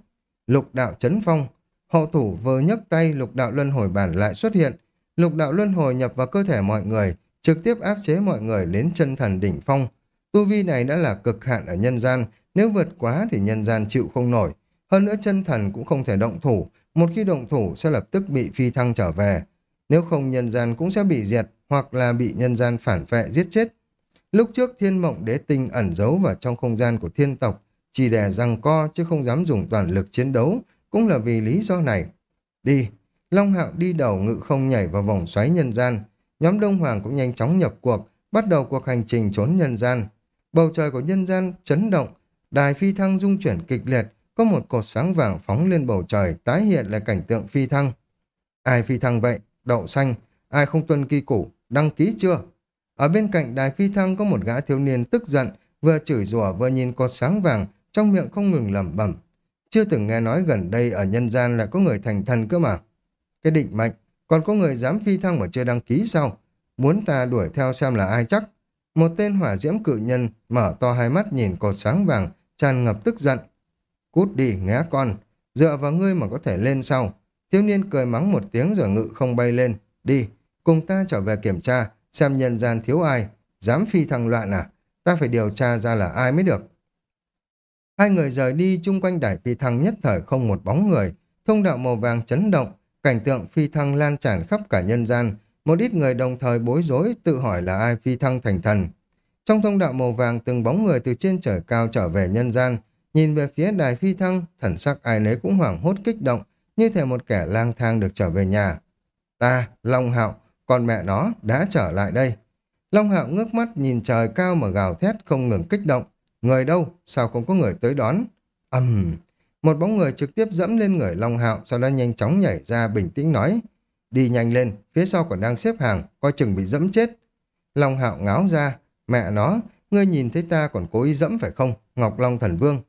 Speaker 1: Lục đạo chấn phong. Hậu thủ vừa nhấc tay lục đạo luân hồi bản lại xuất hiện. Lục đạo luân hồi nhập vào cơ thể mọi người, trực tiếp áp chế mọi người đến chân thần đỉnh phong. Tu vi này đã là cực hạn ở nhân gian, nếu vượt quá thì nhân gian chịu không nổi. Hơn nữa chân thần cũng không thể động thủ, một khi động thủ sẽ lập tức bị phi thăng trở về. Nếu không nhân gian cũng sẽ bị diệt hoặc là bị nhân gian phản vệ giết chết. Lúc trước thiên mộng đế tinh ẩn giấu vào trong không gian của thiên tộc, chỉ để răng co chứ không dám dùng toàn lực chiến đấu, cũng là vì lý do này. Đi, Long Hạo đi đầu ngự không nhảy vào vòng xoáy nhân gian. Nhóm Đông Hoàng cũng nhanh chóng nhập cuộc, bắt đầu cuộc hành trình trốn nhân gian. Bầu trời của nhân gian chấn động, đài phi thăng dung chuyển kịch liệt, có một cột sáng vàng phóng lên bầu trời, tái hiện lại cảnh tượng phi thăng. Ai phi thăng vậy? Đậu xanh. Ai không tuân kỳ củ? Đăng ký chưa? Ở bên cạnh đài phi thăng có một gã thiếu niên tức giận, vừa chửi rủa vừa nhìn cột sáng vàng, trong miệng không ngừng lẩm bẩm. Chưa từng nghe nói gần đây ở nhân gian là có người thành thần cơ mà. Cái định mệnh, còn có người dám phi thăng mà chưa đăng ký sao? Muốn ta đuổi theo xem là ai chắc? Một tên hỏa diễm cự nhân mở to hai mắt nhìn cột sáng vàng, tràn ngập tức giận. Cút đi, ngã con, dựa vào ngươi mà có thể lên sau. Thiếu niên cười mắng một tiếng rồi ngự không bay lên. Đi, cùng ta trở về kiểm tra, xem nhân gian thiếu ai. Dám phi thăng loạn à? Ta phải điều tra ra là ai mới được. Hai người rời đi chung quanh đài phi thăng nhất thời không một bóng người. Thông đạo màu vàng chấn động, cảnh tượng phi thăng lan tràn khắp cả nhân gian. Một ít người đồng thời bối rối, tự hỏi là ai phi thăng thành thần. Trong thông đạo màu vàng, từng bóng người từ trên trời cao trở về nhân gian, nhìn về phía đài phi thăng, thần sắc ai nấy cũng hoảng hốt kích động, như thể một kẻ lang thang được trở về nhà. Ta, Long Hạo, con mẹ nó đã trở lại đây. Long Hạo ngước mắt nhìn trời cao mà gào thét không ngừng kích động. Người đâu? Sao không có người tới đón? ầm um, một bóng người trực tiếp dẫm lên người Long Hạo, sau đó nhanh chóng nhảy ra bình tĩnh nói. Đi nhanh lên, phía sau còn đang xếp hàng, coi chừng bị dẫm chết. Long Hạo ngáo ra, mẹ nó, ngươi nhìn thấy ta còn cố ý dẫm phải không? Ngọc Long Thần Vương.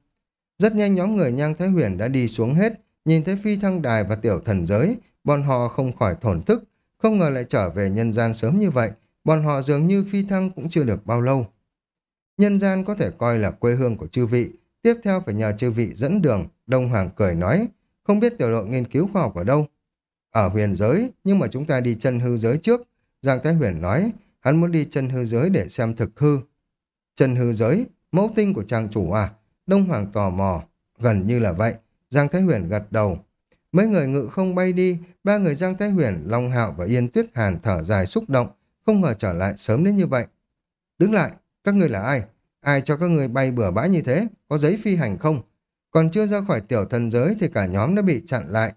Speaker 1: Rất nhanh nhóm người Nhang Thái Huyền đã đi xuống hết, nhìn thấy phi thăng đài và tiểu thần giới, bọn họ không khỏi thổn thức, không ngờ lại trở về nhân gian sớm như vậy, bọn họ dường như phi thăng cũng chưa được bao lâu. Nhân gian có thể coi là quê hương của chư vị, tiếp theo phải nhờ chư vị dẫn đường, Đông Hoàng cười nói, không biết tiểu đội nghiên cứu khoa học ở đâu. Ở huyền giới, nhưng mà chúng ta đi chân hư giới trước, Giang Thái Huyền nói, hắn muốn đi chân hư giới để xem thực hư. Chân hư giới, mẫu tinh của trang chủ à? Đông Hoàng tò mò, gần như là vậy. Giang Thái Huyền gật đầu. Mấy người ngự không bay đi, ba người Giang Thái Huyền, Long Hạo và Yên Tuyết Hàn thở dài xúc động, không ngờ trở lại sớm đến như vậy. Đứng lại, các người là ai? Ai cho các người bay bừa bãi như thế? Có giấy phi hành không? Còn chưa ra khỏi tiểu thần giới thì cả nhóm đã bị chặn lại.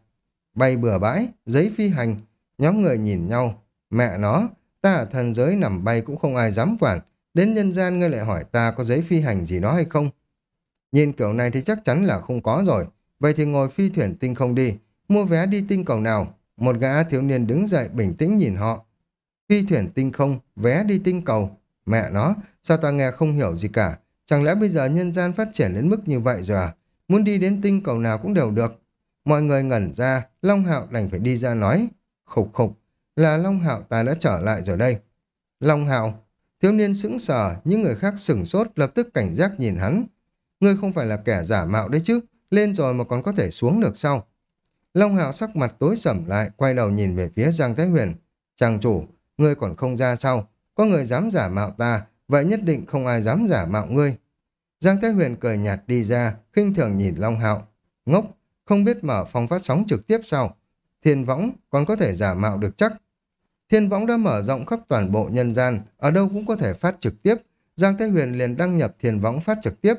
Speaker 1: Bay bừa bãi, giấy phi hành. Nhóm người nhìn nhau. Mẹ nó, ta ở thần giới nằm bay cũng không ai dám quản. Đến nhân gian ngươi lại hỏi ta có giấy phi hành gì đó hay không? Nhìn kiểu này thì chắc chắn là không có rồi. Vậy thì ngồi phi thuyền tinh không đi. Mua vé đi tinh cầu nào? Một gã thiếu niên đứng dậy bình tĩnh nhìn họ. Phi thuyền tinh không, vé đi tinh cầu. Mẹ nó, sao ta nghe không hiểu gì cả? Chẳng lẽ bây giờ nhân gian phát triển đến mức như vậy rồi à? Muốn đi đến tinh cầu nào cũng đều được. Mọi người ngẩn ra, Long Hạo đành phải đi ra nói. Khục khục, là Long Hạo ta đã trở lại rồi đây. Long Hạo, thiếu niên sững sờ, những người khác sửng sốt lập tức cảnh giác nhìn hắn. Ngươi không phải là kẻ giả mạo đấy chứ, lên rồi mà còn có thể xuống được sao? Long Hạo sắc mặt tối sầm lại, quay đầu nhìn về phía Giang Thái Huyền. Chàng chủ, ngươi còn không ra sao? Có người dám giả mạo ta, vậy nhất định không ai dám giả mạo ngươi. Giang Thái Huyền cười nhạt đi ra, khinh thường nhìn Long Hạo. Ngốc, không biết mở phòng phát sóng trực tiếp sao? Thiên võng còn có thể giả mạo được chắc. Thiên võng đã mở rộng khắp toàn bộ nhân gian, ở đâu cũng có thể phát trực tiếp. Giang Thái Huyền liền đăng nhập thiên võng phát trực tiếp.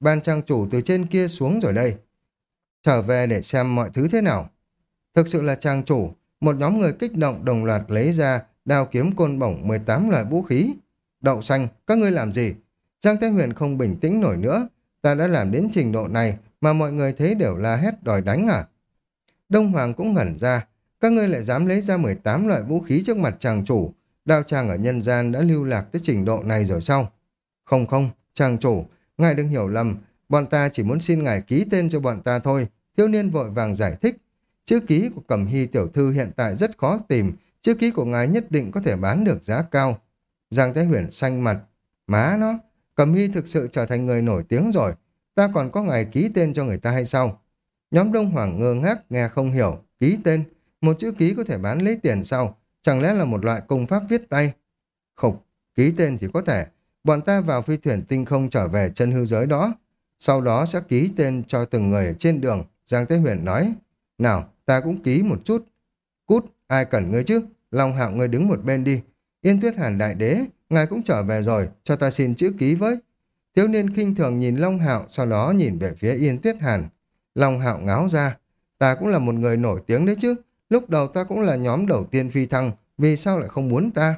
Speaker 1: Ban trang chủ từ trên kia xuống rồi đây. Trở về để xem mọi thứ thế nào. Thực sự là trang chủ, một nhóm người kích động đồng loạt lấy ra đao kiếm côn bổng 18 loại vũ khí. Đậu xanh, các ngươi làm gì? Giang Thái Huyền không bình tĩnh nổi nữa. Ta đã làm đến trình độ này mà mọi người thấy đều la hét đòi đánh à? Đông Hoàng cũng ngẩn ra. Các ngươi lại dám lấy ra 18 loại vũ khí trước mặt chàng chủ. Đao chàng ở nhân gian đã lưu lạc tới trình độ này rồi sao? Không không, chàng chủ, ngài đừng hiểu lầm. Bọn ta chỉ muốn xin ngài ký tên cho bọn ta thôi. Thiếu niên vội vàng giải thích. Chữ ký của Cẩm Hy tiểu thư hiện tại rất khó tìm, chữ ký của ngài nhất định có thể bán được giá cao. Giang Thái Huyền xanh mặt, má nó, Cẩm Hy thực sự trở thành người nổi tiếng rồi, ta còn có ngày ký tên cho người ta hay sao? Nhóm Đông Hoàng ngơ ngác, nghe không hiểu, ký tên, một chữ ký có thể bán lấy tiền sao? Chẳng lẽ là một loại công pháp viết tay? Khục, ký tên thì có thể, bọn ta vào phi thuyền tinh không trở về chân hư giới đó, sau đó sẽ ký tên cho từng người ở trên đường, Giang Thế Huyền nói, nào, ta cũng ký một chút. Cút, ai cần ngươi chứ? Long hạo ngươi đứng một bên đi. Yên tuyết hàn đại đế, ngài cũng trở về rồi, cho ta xin chữ ký với. Thiếu niên khinh thường nhìn Long hạo, sau đó nhìn về phía Yên tuyết hàn. Long hạo ngáo ra, ta cũng là một người nổi tiếng đấy chứ. Lúc đầu ta cũng là nhóm đầu tiên phi thăng, vì sao lại không muốn ta?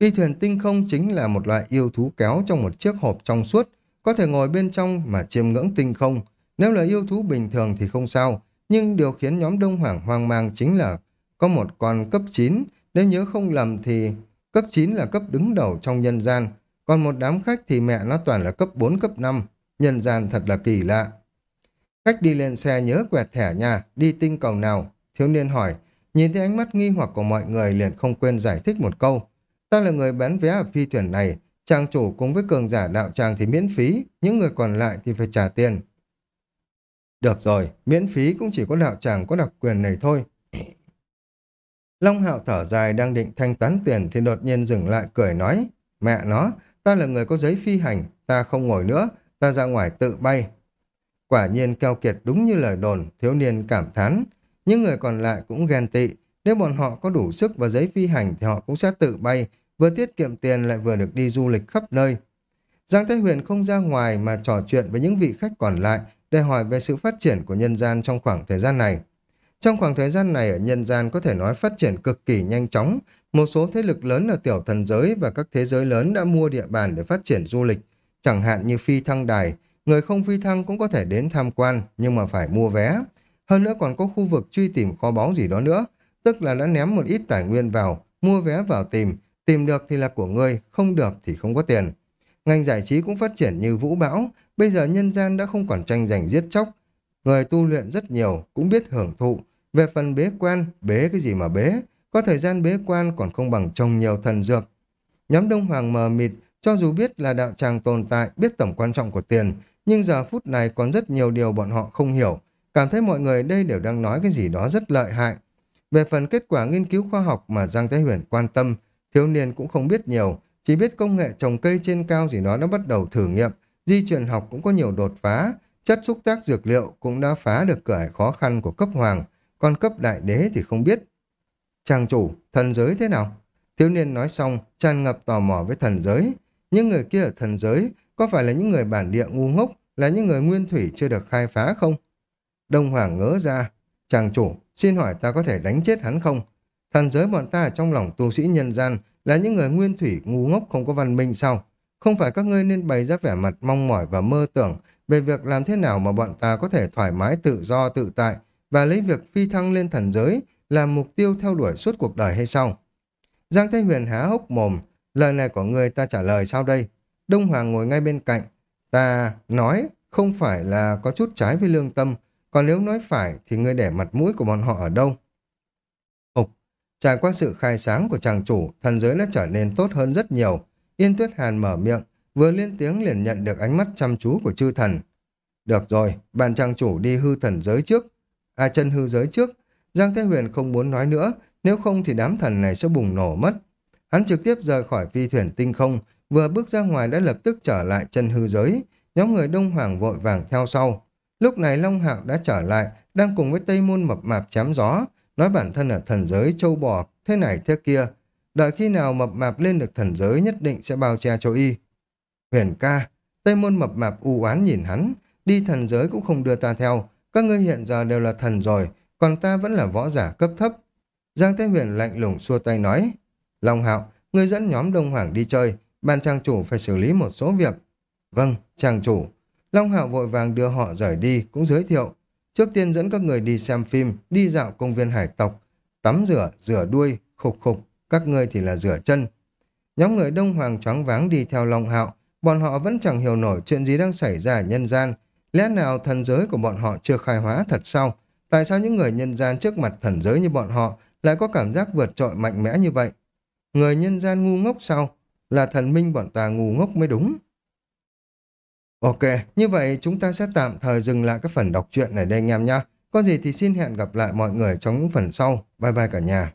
Speaker 1: Phi thuyền tinh không chính là một loại yêu thú kéo trong một chiếc hộp trong suốt, có thể ngồi bên trong mà chiêm ngưỡng tinh không, nếu là yêu thú bình thường thì không sao, nhưng điều khiến nhóm Đông Hoàng hoang mang chính là có một con cấp 9, nếu nhớ không lầm thì cấp 9 là cấp đứng đầu trong nhân gian, còn một đám khách thì mẹ nó toàn là cấp 4, cấp 5, nhân gian thật là kỳ lạ. Khách đi lên xe nhớ quẹt thẻ nha, đi tinh cầu nào? Thiếu niên hỏi, nhìn thấy ánh mắt nghi hoặc của mọi người liền không quên giải thích một câu. Ta là người bán vé ở phi thuyền này, trang chủ cùng với cường giả đạo tràng thì miễn phí, những người còn lại thì phải trả tiền. Được rồi, miễn phí cũng chỉ có đạo tràng có đặc quyền này thôi. Long hạo thở dài đang định thanh toán tiền thì đột nhiên dừng lại cười nói. Mẹ nó, ta là người có giấy phi hành, ta không ngồi nữa, ta ra ngoài tự bay. Quả nhiên keo kiệt đúng như lời đồn, thiếu niên cảm thán. Những người còn lại cũng ghen tị, Nếu bọn họ có đủ sức và giấy phi hành thì họ cũng sẽ tự bay, vừa tiết kiệm tiền lại vừa được đi du lịch khắp nơi. Giang Thái Huyền không ra ngoài mà trò chuyện với những vị khách còn lại để hỏi về sự phát triển của nhân gian trong khoảng thời gian này. Trong khoảng thời gian này ở nhân gian có thể nói phát triển cực kỳ nhanh chóng, một số thế lực lớn ở tiểu thần giới và các thế giới lớn đã mua địa bàn để phát triển du lịch, chẳng hạn như phi thăng đài, người không phi thăng cũng có thể đến tham quan nhưng mà phải mua vé. Hơn nữa còn có khu vực truy tìm kho báu gì đó nữa, tức là đã ném một ít tài nguyên vào, mua vé vào tìm, tìm được thì là của ngươi, không được thì không có tiền. Ngành giải trí cũng phát triển như vũ bão, bây giờ nhân gian đã không còn tranh giành giết chóc. Người tu luyện rất nhiều, cũng biết hưởng thụ. Về phần bế quan, bế cái gì mà bế, có thời gian bế quan còn không bằng trồng nhiều thần dược. Nhóm Đông Hoàng mờ mịt, cho dù biết là đạo tràng tồn tại, biết tầm quan trọng của tiền, nhưng giờ phút này còn rất nhiều điều bọn họ không hiểu, cảm thấy mọi người đây đều đang nói cái gì đó rất lợi hại. Về phần kết quả nghiên cứu khoa học mà Giang Thái Huyền quan tâm, thiếu niên cũng không biết nhiều, chỉ biết công nghệ trồng cây trên cao gì đó đã bắt đầu thử nghiệm, di truyền học cũng có nhiều đột phá, chất xúc tác dược liệu cũng đã phá được cửa khó khăn của cấp hoàng, còn cấp đại đế thì không biết. Chàng chủ, thần giới thế nào? Thiếu niên nói xong, tràn ngập tò mò với thần giới. Những người kia ở thần giới có phải là những người bản địa ngu ngốc, là những người nguyên thủy chưa được khai phá không? Đông Hoàng ngỡ ra, chàng chủ, xin hỏi ta có thể đánh chết hắn không? Thần giới bọn ta ở trong lòng tu sĩ nhân gian là những người nguyên thủy ngu ngốc không có văn minh sao? Không phải các ngươi nên bày ra vẻ mặt mong mỏi và mơ tưởng về việc làm thế nào mà bọn ta có thể thoải mái tự do tự tại và lấy việc phi thăng lên thần giới làm mục tiêu theo đuổi suốt cuộc đời hay sao? Giang Thái Huyền há hốc mồm, lời này của người ta trả lời sao đây? Đông Hoàng ngồi ngay bên cạnh, ta nói không phải là có chút trái với lương tâm, còn nếu nói phải thì ngươi để mặt mũi của bọn họ ở đâu? Ục, trải qua sự khai sáng của chàng chủ, thần giới đã trở nên tốt hơn rất nhiều. Yên Tuyết Hàn mở miệng, vừa lên tiếng liền nhận được ánh mắt chăm chú của chư thần. Được rồi, bàn chàng chủ đi hư thần giới trước. À chân hư giới trước. Giang Thế Huyền không muốn nói nữa, nếu không thì đám thần này sẽ bùng nổ mất. Hắn trực tiếp rời khỏi phi thuyền tinh không, vừa bước ra ngoài đã lập tức trở lại chân hư giới. Nhóm người Đông Hoàng vội vàng theo sau. Lúc này Long Hạo đã trở lại, đang cùng với Tây Môn mập mạp chém gió, nói bản thân ở thần giới châu bò thế này thế kia. Đợi khi nào mập mạp lên được thần giới nhất định sẽ bao che cho y. Huyền ca, Tây Môn mập mạp u oán nhìn hắn, đi thần giới cũng không đưa ta theo, các ngươi hiện giờ đều là thần rồi, còn ta vẫn là võ giả cấp thấp. Giang Thế Huyền lạnh lùng xua tay nói, Long Hạo, ngươi dẫn nhóm Đông Hoàng đi chơi, ban trang chủ phải xử lý một số việc. Vâng, trang chủ. Long Hạo vội vàng đưa họ rời đi, cũng giới thiệu. Trước tiên dẫn các người đi xem phim, đi dạo công viên hải tộc, tắm rửa, rửa đuôi, khục khục, các ngươi thì là rửa chân. Nhóm người Đông Hoàng choáng váng đi theo Long Hạo, bọn họ vẫn chẳng hiểu nổi chuyện gì đang xảy ra ở nhân gian. Lẽ nào thần giới của bọn họ chưa khai hóa thật sao? Tại sao những người nhân gian trước mặt thần giới như bọn họ lại có cảm giác vượt trội mạnh mẽ như vậy? Người nhân gian ngu ngốc sao? Là thần minh bọn ta ngu ngốc mới đúng. Ok, như vậy chúng ta sẽ tạm thời dừng lại cái phần đọc truyện này đây anh em nhé. Có gì thì xin hẹn gặp lại mọi người trong những phần sau. Bye bye cả nhà.